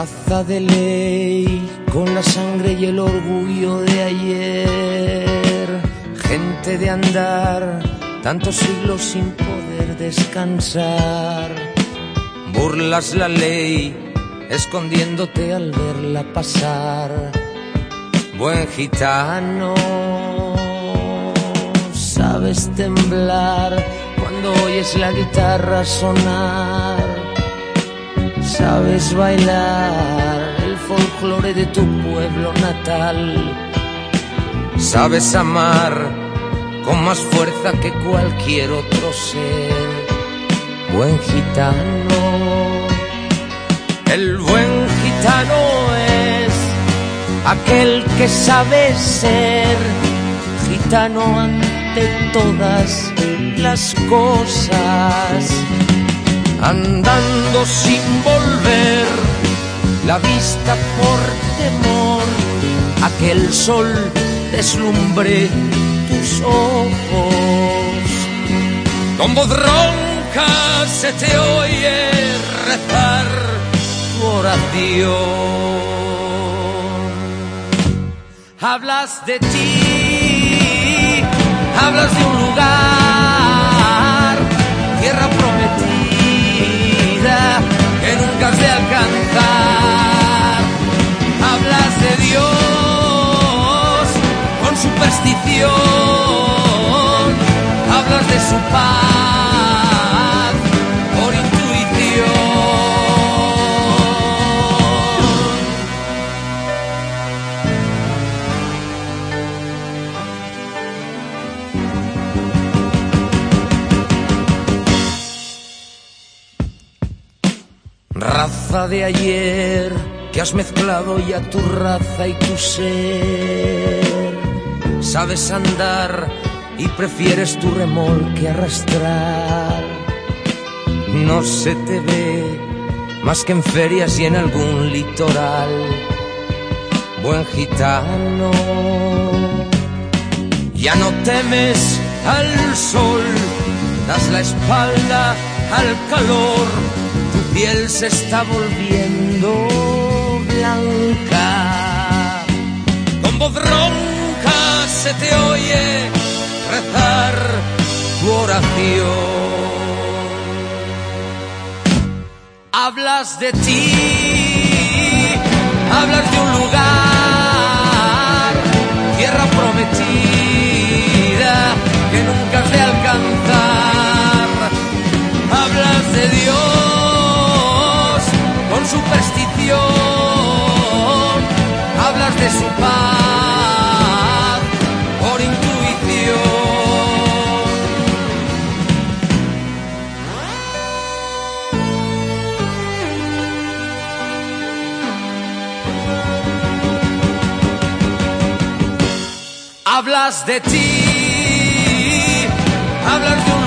Raza de ley, con la sangre y el orgullo de ayer. Gente de andar tantos siglos sin poder descansar. Burlas la ley, escondiéndote al verla pasar. Buen gitano, sabes temblar cuando oyes la guitarra sonar. Sabes bailar el folclore de tu pueblo natal. Sabes amar con más fuerza que cualquier otro ser. Buen gitano, el buen gitano es aquel que sabe ser gitano ante todas las cosas, andando sin volver la vista por temor a que el sol deslumbre tus ojos. Con voz ronca se te oye rezar tu oración. Hablas de ti, hablas de un lugar, Raza de ayer que has mezclado ya tu raza y tu ser. Sabes andar y prefieres tu remolque arrastrar. No se te ve más que en ferias y en algún litoral. Buen gitano, ya no temes al sol, das la espalda al calor, piel se está volviendo blanca. Con voz ronca se te oye rezar tu oración. Hablas de ti, hablas de un lugar, tierra prometida Hablas de ti, hablas de un